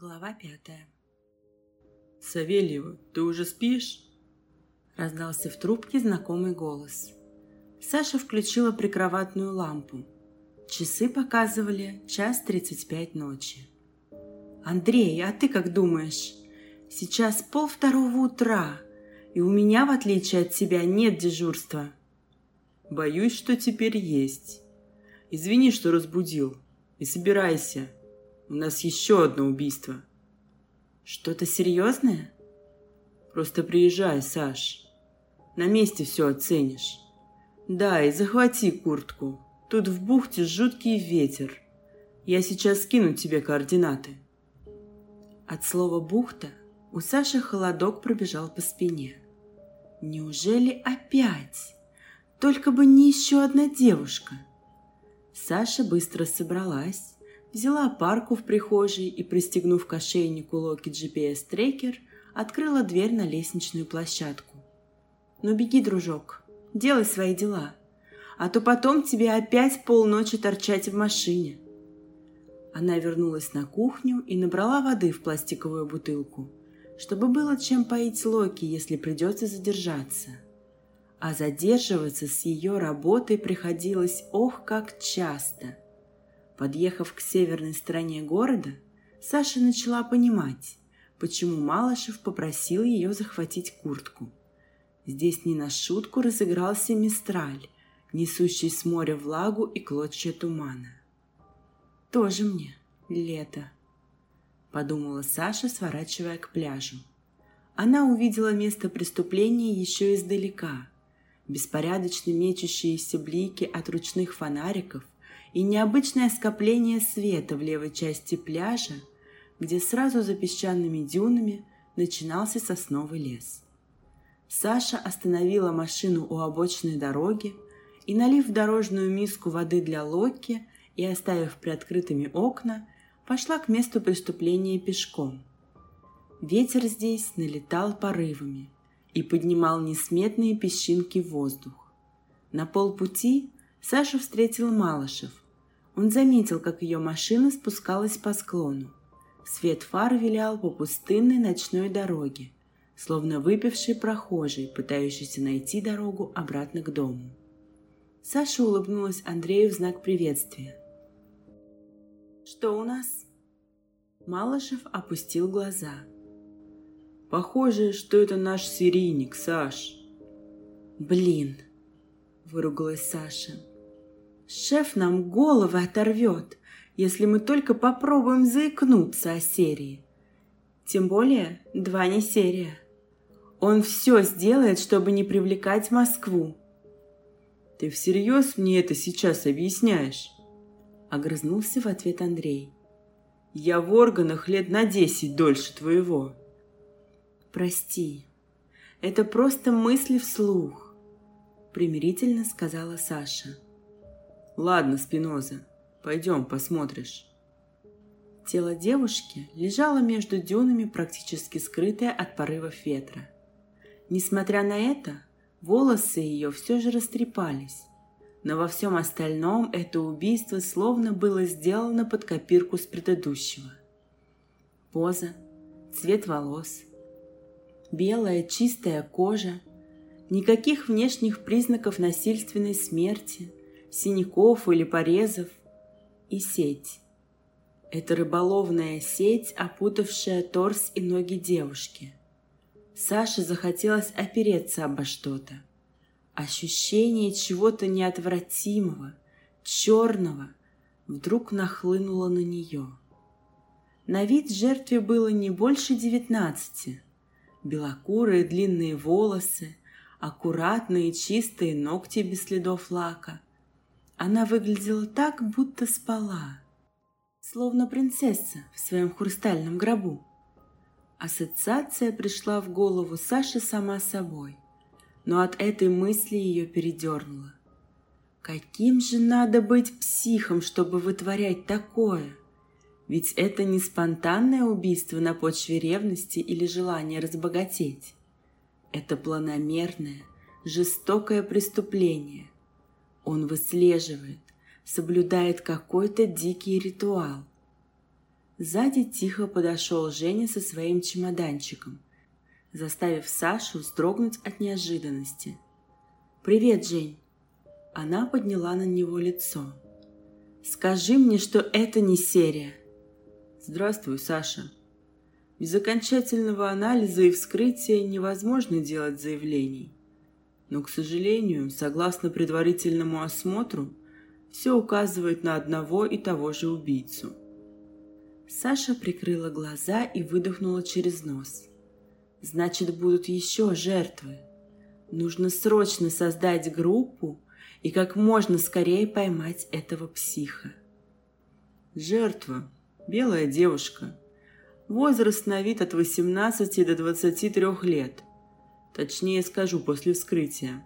Глава пятая. «Савельева, ты уже спишь?» Раздался в трубке знакомый голос. Саша включила прикроватную лампу. Часы показывали час тридцать пять ночи. «Андрей, а ты как думаешь? Сейчас пол второго утра, и у меня, в отличие от тебя, нет дежурства». «Боюсь, что теперь есть. Извини, что разбудил. И собирайся, у нас еще одно убийство. Что-то серьезное? Просто приезжай, Саш. На месте все оценишь. Да, и захвати куртку. Тут в бухте жуткий ветер. Я сейчас скину тебе координаты. От слова «бухта» у Саши холодок пробежал по спине. Неужели опять? Только бы не еще одна девушка. Саша быстро собралась, взяла парку в прихожей и, пристегнув к ошейнику Локи GPS-трекер, открыла дверь на лестничную площадку. «Ну беги, дружок, делай свои дела, а то потом тебе опять полночи торчать в машине». Она вернулась на кухню и набрала воды в пластиковую бутылку, чтобы было чем поить Локи, если придется задержаться. А задерживаться с ее работой приходилось ох как часто – Подъехав к северной стороне города, Саша начала понимать, почему Малышев попросил ее захватить куртку. Здесь не на шутку разыгрался мистраль, несущий с моря влагу и клочья тумана. «Тоже мне лето», — подумала Саша, сворачивая к пляжу. Она увидела место преступления еще издалека. Беспорядочно мечущиеся блики от ручных фонариков — и необычное скопление света в левой части пляжа, где сразу за песчаными дюнами начинался сосновый лес. Саша остановила машину у обочины дороги и, налив в дорожную миску воды для Локи и оставив приоткрытыми окна, пошла к месту преступления пешком. Ветер здесь налетал порывами и поднимал несметные песчинки в воздух. На полпути Сашу встретил Малышев. Он заметил, как ее машина спускалась по склону. Свет фар вилял по пустынной ночной дороге, словно выпивший прохожий, пытающийся найти дорогу обратно к дому. Саша улыбнулась Андрею в знак приветствия. «Что у нас?» Малышев опустил глаза. «Похоже, что это наш серийник, Саш». «Блин!» – выругалась Саша. Шеф нам головы оторвет, если мы только попробуем заикнуться о серии. Тем более, два не серия. Он все сделает, чтобы не привлекать Москву. Ты всерьез мне это сейчас объясняешь? Огрызнулся в ответ Андрей. Я в органах лет на десять дольше твоего. Прости, это просто мысли вслух, примирительно сказала Саша. Ладно, Спиноза, пойдем посмотришь. Тело девушки лежало между дюнами, практически скрытое от порывов ветра. Несмотря на это, волосы ее все же растрепались, но во всем остальном это убийство словно было сделано под копирку с предыдущего. Поза, цвет волос, белая чистая кожа, никаких внешних признаков насильственной смерти – синяков или порезов, и сеть. Это рыболовная сеть, опутавшая торс и ноги девушки. Саше захотелось опереться обо что-то. Ощущение чего-то неотвратимого, черного, вдруг нахлынуло на нее. На вид жертве было не больше девятнадцати. Белокурые длинные волосы, аккуратные чистые ногти без следов лака – она выглядела так, будто спала, словно принцесса в своем хрустальном гробу. Ассоциация пришла в голову Саши сама собой, но от этой мысли ее передернуло. Каким же надо быть психом, чтобы вытворять такое? Ведь это не спонтанное убийство на почве ревности или желания разбогатеть. Это планомерное, жестокое преступление – он выслеживает, соблюдает какой-то дикий ритуал. Сзади тихо подошел Женя со своим чемоданчиком, заставив Сашу вздрогнуть от неожиданности. «Привет, Жень!» Она подняла на него лицо. «Скажи мне, что это не серия!» «Здравствуй, Саша!» Без окончательного анализа и вскрытия невозможно делать заявлений. Но, к сожалению, согласно предварительному осмотру, все указывает на одного и того же убийцу. Саша прикрыла глаза и выдохнула через нос. Значит, будут еще жертвы. Нужно срочно создать группу и как можно скорее поймать этого психа. Жертва. Белая девушка. Возраст на вид от 18 до 23 лет. Точнее скажу, после вскрытия.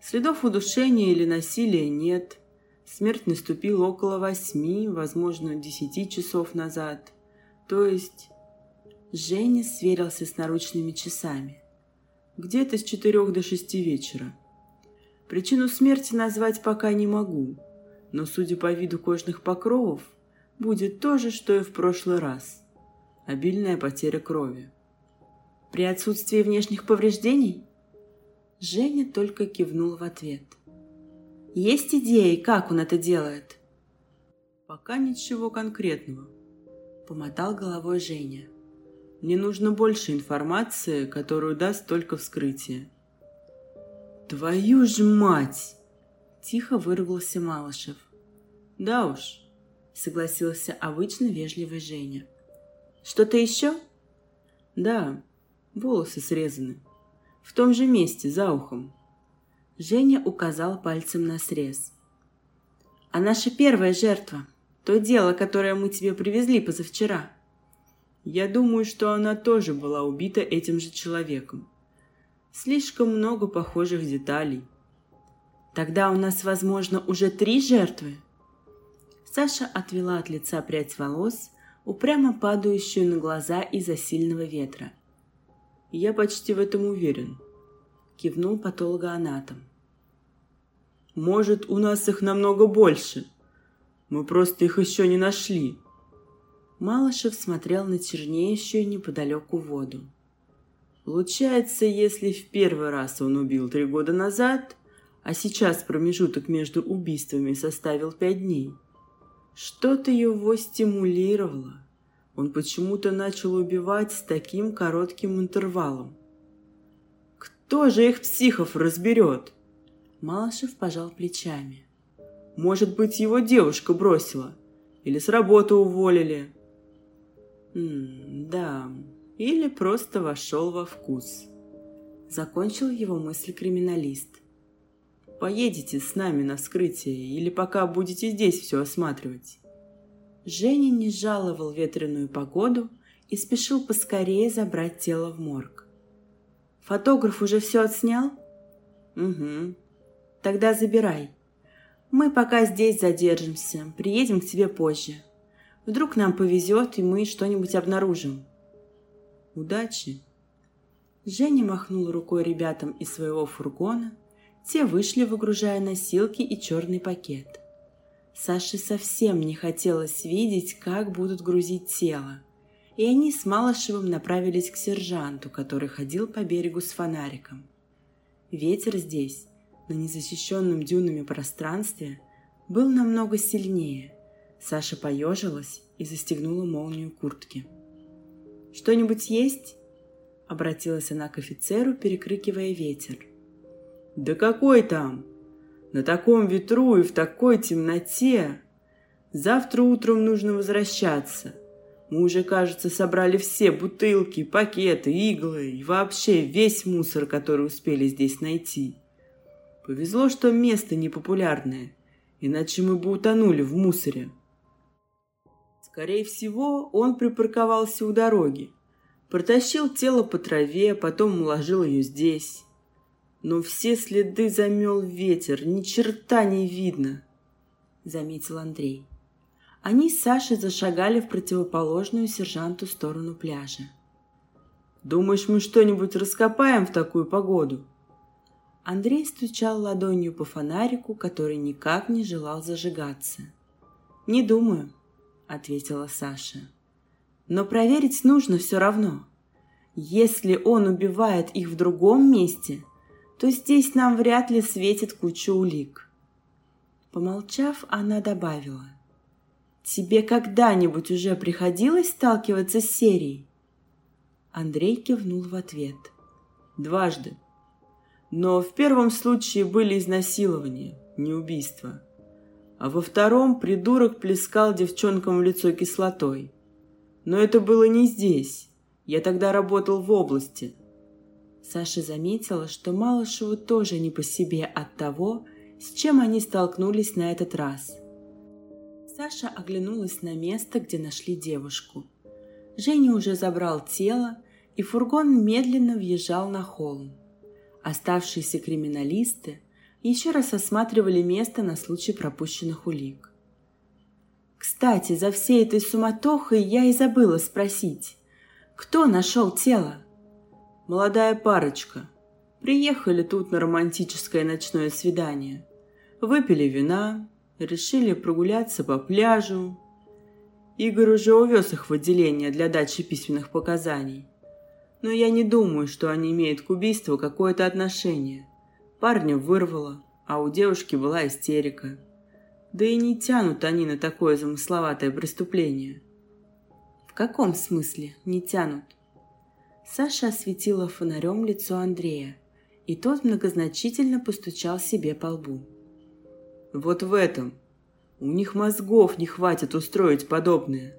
Следов удушения или насилия нет. Смерть наступила около восьми, возможно, десяти часов назад. То есть... Женя сверился с наручными часами. Где-то с четырех до шести вечера. Причину смерти назвать пока не могу, но, судя по виду кожных покровов, будет то же, что и в прошлый раз. Обильная потеря крови. При отсутствии внешних повреждений? Женя только кивнул в ответ. Есть идеи, как он это делает? Пока ничего конкретного. Помотал головой Женя. Мне нужно больше информации, которую даст только вскрытие. Твою ж мать! Тихо выругался Малышев. Да уж, согласился обычно вежливый Женя. Что-то еще? Да, волосы срезаны. В том же месте, за ухом. Женя указал пальцем на срез. А наша первая жертва, то дело, которое мы тебе привезли позавчера – я думаю, что она тоже была убита этим же человеком. Слишком много похожих деталей. Тогда у нас, возможно, уже три жертвы. Саша отвела от лица прядь волос, упрямо падающую на глаза из-за сильного ветра. «Я почти в этом уверен», — кивнул патологоанатом. «Может, у нас их намного больше. Мы просто их еще не нашли», Малышев смотрел на чернеющую неподалеку воду. Получается, если в первый раз он убил три года назад, а сейчас промежуток между убийствами составил пять дней, что-то его стимулировало. Он почему-то начал убивать с таким коротким интервалом. Кто же их психов разберет? Малышев пожал плечами. Может быть, его девушка бросила? Или с работы уволили? М да, или просто вошел во вкус. Закончил его мысль криминалист. Поедете с нами на вскрытие или пока будете здесь все осматривать? Женя не жаловал ветреную погоду и спешил поскорее забрать тело в морг. Фотограф уже все отснял? Угу. Тогда забирай. Мы пока здесь задержимся, приедем к тебе позже. Вдруг нам повезет, и мы что-нибудь обнаружим. Удачи. Женя махнул рукой ребятам из своего фургона. Те вышли, выгружая носилки и черный пакет. Саше совсем не хотелось видеть, как будут грузить тело. И они с Малышевым направились к сержанту, который ходил по берегу с фонариком. Ветер здесь, на незащищенном дюнами пространстве, был намного сильнее – Саша поежилась и застегнула молнию куртки. «Что-нибудь есть?» — обратилась она к офицеру, перекрикивая ветер. «Да какой там? На таком ветру и в такой темноте! Завтра утром нужно возвращаться. Мы уже, кажется, собрали все бутылки, пакеты, иглы и вообще весь мусор, который успели здесь найти. Повезло, что место непопулярное, иначе мы бы утонули в мусоре». Скорее всего, он припарковался у дороги, протащил тело по траве, потом уложил ее здесь. Но все следы замел ветер, ни черта не видно, — заметил Андрей. Они с Сашей зашагали в противоположную сержанту сторону пляжа. «Думаешь, мы что-нибудь раскопаем в такую погоду?» Андрей стучал ладонью по фонарику, который никак не желал зажигаться. «Не думаю», ответила Саша. Но проверить нужно все равно. Если он убивает их в другом месте, то здесь нам вряд ли светит куча улик. Помолчав, она добавила. «Тебе когда-нибудь уже приходилось сталкиваться с серией?» Андрей кивнул в ответ. «Дважды. Но в первом случае были изнасилования, не убийства. А во втором придурок плескал девчонкам в лицо кислотой. Но это было не здесь. Я тогда работал в области». Саша заметила, что Малышеву тоже не по себе от того, с чем они столкнулись на этот раз. Саша оглянулась на место, где нашли девушку. Женя уже забрал тело, и фургон медленно въезжал на холм. Оставшиеся криминалисты еще раз осматривали место на случай пропущенных улик. Кстати, за всей этой суматохой я и забыла спросить, кто нашел тело? Молодая парочка. Приехали тут на романтическое ночное свидание. Выпили вина, решили прогуляться по пляжу. Игорь уже увез их в отделение для дачи письменных показаний. Но я не думаю, что они имеют к убийству какое-то отношение. Парня вырвало, а у девушки была истерика. Да и не тянут они на такое замысловатое преступление. В каком смысле не тянут? Саша осветила фонарем лицо Андрея, и тот многозначительно постучал себе по лбу. Вот в этом. У них мозгов не хватит устроить подобное.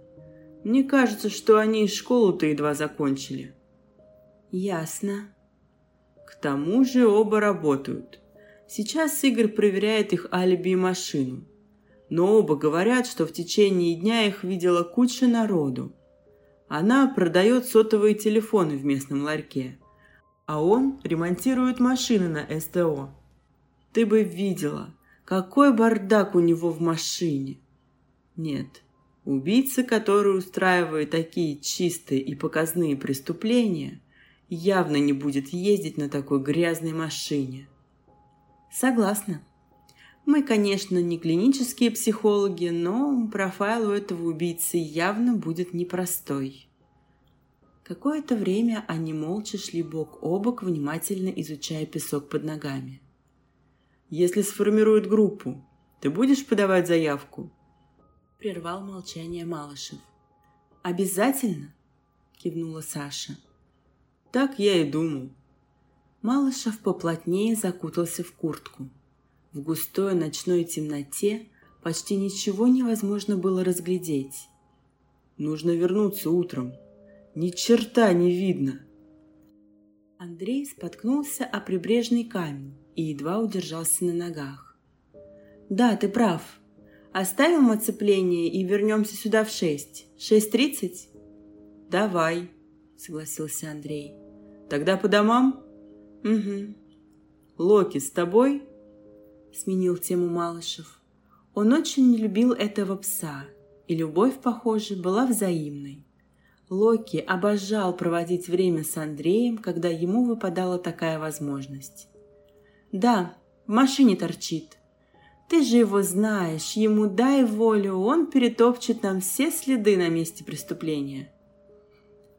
Мне кажется, что они школу-то едва закончили. Ясно. К тому же оба работают. Сейчас Игорь проверяет их алиби и машину. Но оба говорят, что в течение дня их видела куча народу. Она продает сотовые телефоны в местном ларьке, а он ремонтирует машины на СТО. Ты бы видела, какой бардак у него в машине. Нет, убийца, который устраивает такие чистые и показные преступления, явно не будет ездить на такой грязной машине. Согласна. Мы, конечно, не клинические психологи, но профайл у этого убийцы явно будет непростой. Какое-то время они молча шли бок о бок, внимательно изучая песок под ногами – если сформируют группу, ты будешь подавать заявку?» Прервал молчание Малышев. «Обязательно?» – кивнула Саша. «Так я и думал». Малышев поплотнее закутался в куртку. В густой ночной темноте почти ничего невозможно было разглядеть. «Нужно вернуться утром. Ни черта не видно!» Андрей споткнулся о прибрежный камень и едва удержался на ногах. «Да, ты прав. Оставим оцепление и вернемся сюда в шесть. Шесть тридцать?» «Давай», — согласился Андрей. «Тогда по домам?» «Угу». «Локи с тобой?» — сменил тему Малышев. Он очень любил этого пса, и любовь, похоже, была взаимной. Локи обожал проводить время с Андреем, когда ему выпадала такая возможность. «Да, в машине торчит. Ты же его знаешь, ему дай волю, он перетопчет нам все следы на месте преступления».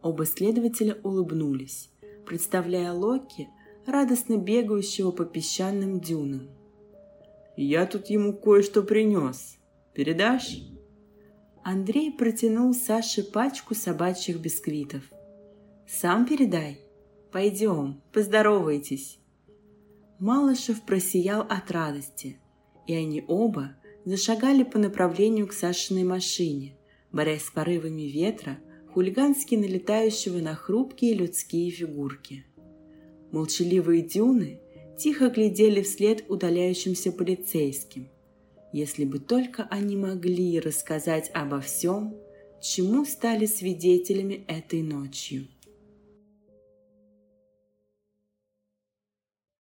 Оба следователя улыбнулись, представляя Локи, радостно бегающего по песчаным дюнам. «Я тут ему кое-что принес. Передашь?» Андрей протянул Саше пачку собачьих бисквитов. «Сам передай. Пойдем, поздоровайтесь». Малышев просиял от радости, и они оба зашагали по направлению к Сашиной машине, борясь с порывами ветра, хулигански налетающего на хрупкие людские фигурки. Молчаливые дюны тихо глядели вслед удаляющимся полицейским – если бы только они могли рассказать обо всем, чему стали свидетелями этой ночью.